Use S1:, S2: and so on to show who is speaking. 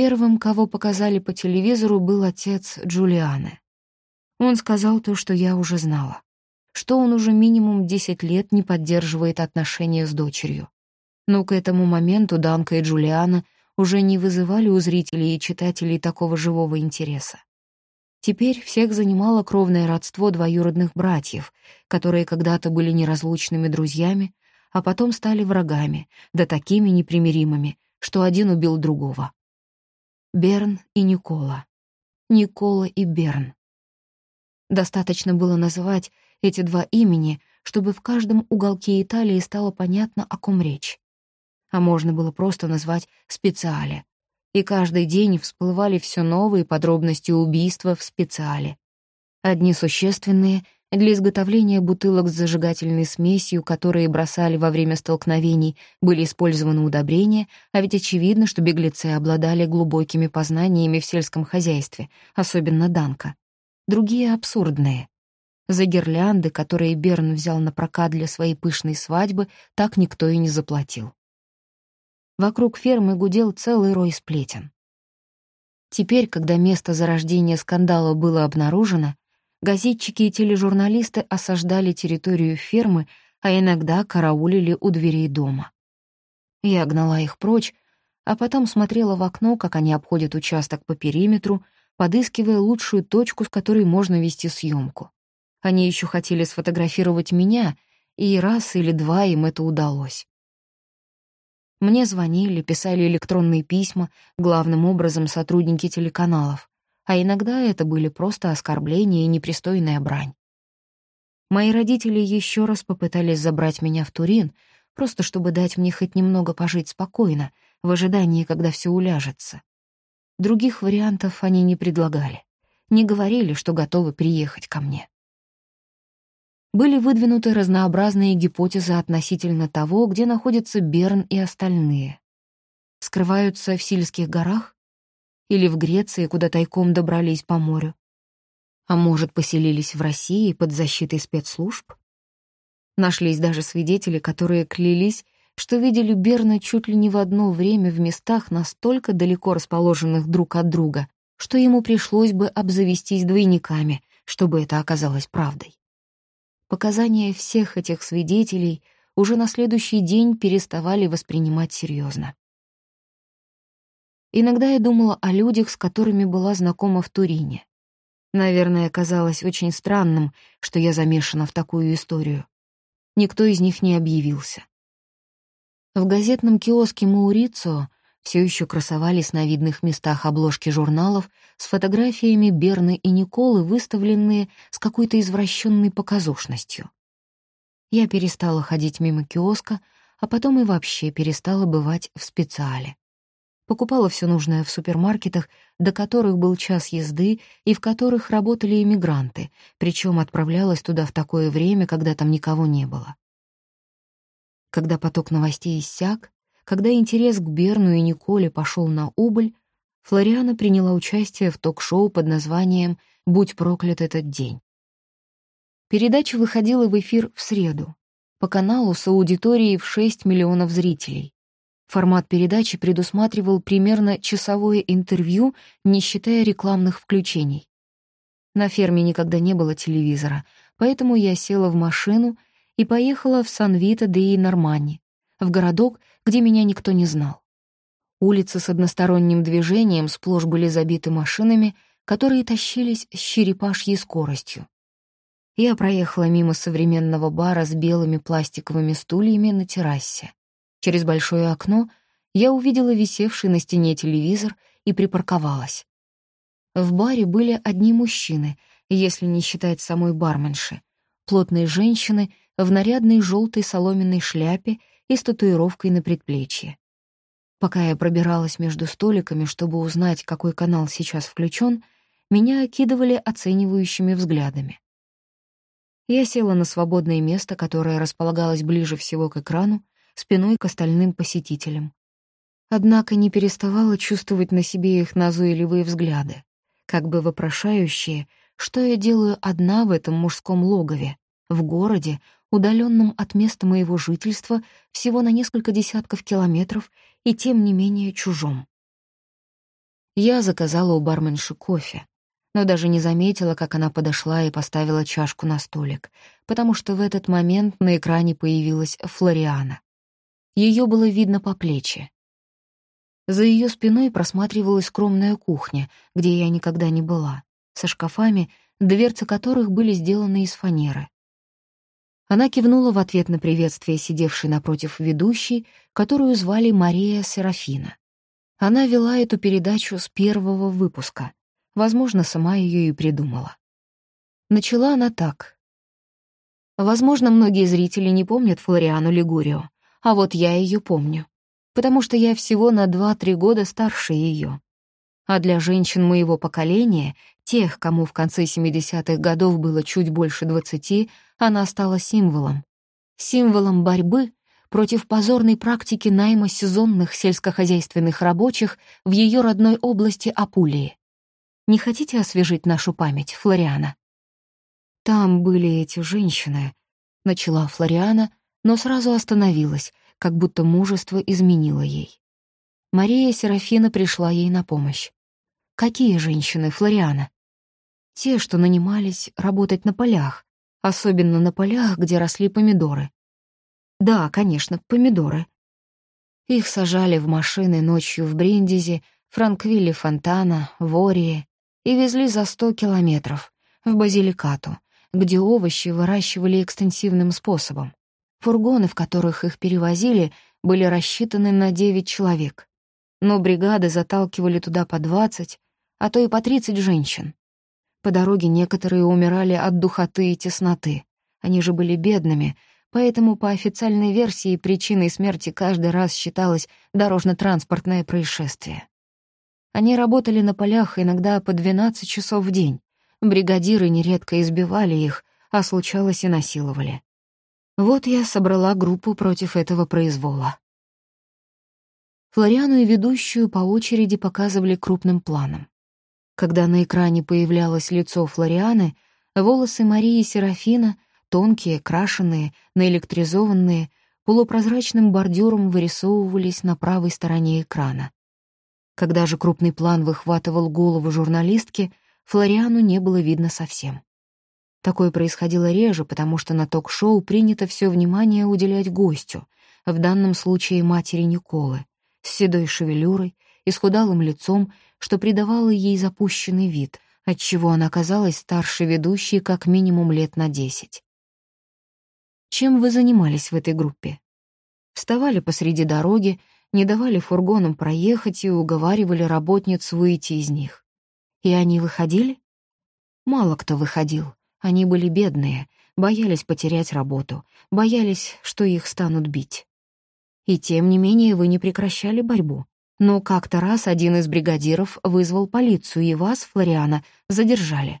S1: Первым, кого показали по телевизору, был отец Джулианы. Он сказал то, что я уже знала, что он уже минимум 10 лет не поддерживает отношения с дочерью. Но к этому моменту Данка и Джулиана уже не вызывали у зрителей и читателей такого живого интереса. Теперь всех занимало кровное родство двоюродных братьев, которые когда-то были неразлучными друзьями, а потом стали врагами, да такими непримиримыми, что один убил другого. Берн и Никола. Никола и Берн. Достаточно было назвать эти два имени, чтобы в каждом уголке Италии стало понятно, о ком речь. А можно было просто назвать специале, и каждый день всплывали все новые подробности убийства в специале. Одни существенные — для изготовления бутылок с зажигательной смесью, которые бросали во время столкновений, были использованы удобрения, а ведь очевидно, что беглецы обладали глубокими познаниями в сельском хозяйстве, особенно Данка. Другие — абсурдные. За гирлянды, которые Берн взял на прокат для своей пышной свадьбы, так никто и не заплатил. Вокруг фермы гудел целый рой сплетен. Теперь, когда место зарождения скандала было обнаружено, газетчики и тележурналисты осаждали территорию фермы, а иногда караулили у дверей дома. Я гнала их прочь, а потом смотрела в окно, как они обходят участок по периметру, подыскивая лучшую точку, с которой можно вести съемку. Они еще хотели сфотографировать меня, и раз или два им это удалось. Мне звонили, писали электронные письма, главным образом сотрудники телеканалов, а иногда это были просто оскорбления и непристойная брань. Мои родители еще раз попытались забрать меня в Турин, просто чтобы дать мне хоть немного пожить спокойно, в ожидании, когда все уляжется. Других вариантов они не предлагали, не говорили, что готовы приехать ко мне были выдвинуты разнообразные гипотезы относительно того, где находятся Берн и остальные. Скрываются в Сильских горах? Или в Греции, куда тайком добрались по морю? А может, поселились в России под защитой спецслужб? Нашлись даже свидетели, которые клялись, что видели Берна чуть ли не в одно время в местах настолько далеко расположенных друг от друга, что ему пришлось бы обзавестись двойниками, чтобы это оказалось правдой. Показания всех этих свидетелей уже на следующий день переставали воспринимать серьезно. Иногда я думала о людях, с которыми была знакома в Турине. Наверное, казалось очень странным, что я замешана в такую историю. Никто из них не объявился. В газетном киоске Маурицо все еще красовались на видных местах обложки журналов с фотографиями Берны и Николы, выставленные с какой-то извращенной показушностью. Я перестала ходить мимо киоска, а потом и вообще перестала бывать в специале. Покупала все нужное в супермаркетах, до которых был час езды и в которых работали иммигранты, причем отправлялась туда в такое время, когда там никого не было. Когда поток новостей иссяк, когда интерес к Берну и Николе пошел на убыль, Флориана приняла участие в ток-шоу под названием «Будь проклят этот день». Передача выходила в эфир в среду, по каналу с аудиторией в 6 миллионов зрителей. Формат передачи предусматривал примерно часовое интервью, не считая рекламных включений. На ферме никогда не было телевизора, поэтому я села в машину и поехала в Сан-Вита де Нормани, в городок, где меня никто не знал. Улицы с односторонним движением сплошь были забиты машинами, которые тащились с черепашьей скоростью. Я проехала мимо современного бара с белыми пластиковыми стульями на террасе. Через большое окно я увидела висевший на стене телевизор и припарковалась. В баре были одни мужчины, если не считать самой барменши, плотные женщины в нарядной желтой соломенной шляпе и с татуировкой на предплечье. Пока я пробиралась между столиками, чтобы узнать, какой канал сейчас включен, меня окидывали оценивающими взглядами. Я села на свободное место, которое располагалось ближе всего к экрану, спиной к остальным посетителям. Однако не переставала чувствовать на себе их назойливые взгляды, как бы вопрошающие, что я делаю одна в этом мужском логове, в городе, удаленном от места моего жительства всего на несколько десятков километров и тем не менее чужом. Я заказала у барменши кофе, но даже не заметила, как она подошла и поставила чашку на столик, потому что в этот момент на экране появилась Флориана. Ее было видно по плечи. За ее спиной просматривалась скромная кухня, где я никогда не была, со шкафами, дверцы которых были сделаны из фанеры. Она кивнула в ответ на приветствие сидевшей напротив ведущей, которую звали Мария Серафина. Она вела эту передачу с первого выпуска. Возможно, сама ее и придумала. Начала она так. Возможно, многие зрители не помнят Флориану Лигурио, а вот я ее помню, потому что я всего на 2-3 года старше ее. А для женщин моего поколения, тех, кому в конце 70-х годов было чуть больше 20, она стала символом. Символом борьбы против позорной практики найма сезонных сельскохозяйственных рабочих в ее родной области Апулии. Не хотите освежить нашу память, Флориана? Там были эти женщины, начала Флориана, но сразу остановилась, как будто мужество изменило ей. Мария Серафина пришла ей на помощь. Какие женщины, Флориана? Те, что нанимались работать на полях, особенно на полях, где росли помидоры. Да, конечно, помидоры. Их сажали в машины ночью в Бриндизи, Франквилле Фонтана, Вории и везли за сто километров, в Базиликату, где овощи выращивали экстенсивным способом. Фургоны, в которых их перевозили, были рассчитаны на девять человек. Но бригады заталкивали туда по двадцать, а то и по тридцать женщин. По дороге некоторые умирали от духоты и тесноты. Они же были бедными, поэтому по официальной версии причиной смерти каждый раз считалось дорожно-транспортное происшествие. Они работали на полях иногда по 12 часов в день. Бригадиры нередко избивали их, а случалось и насиловали. Вот я собрала группу против этого произвола. Флориану и ведущую по очереди показывали крупным планом. Когда на экране появлялось лицо Флорианы, волосы Марии Серафина — Тонкие, крашеные, наэлектризованные, полупрозрачным бордюром вырисовывались на правой стороне экрана. Когда же крупный план выхватывал голову журналистки, Флориану не было видно совсем. Такое происходило реже, потому что на ток-шоу принято все внимание уделять гостю, в данном случае матери Николы, с седой шевелюрой и схудалым лицом, что придавало ей запущенный вид, отчего она казалась старше ведущей как минимум лет на десять. Чем вы занимались в этой группе? Вставали посреди дороги, не давали фургонам проехать и уговаривали работниц выйти из них. И они выходили? Мало кто выходил. Они были бедные, боялись потерять работу, боялись, что их станут бить. И тем не менее вы не прекращали борьбу. Но как-то раз один из бригадиров вызвал полицию, и вас, Флориана, задержали.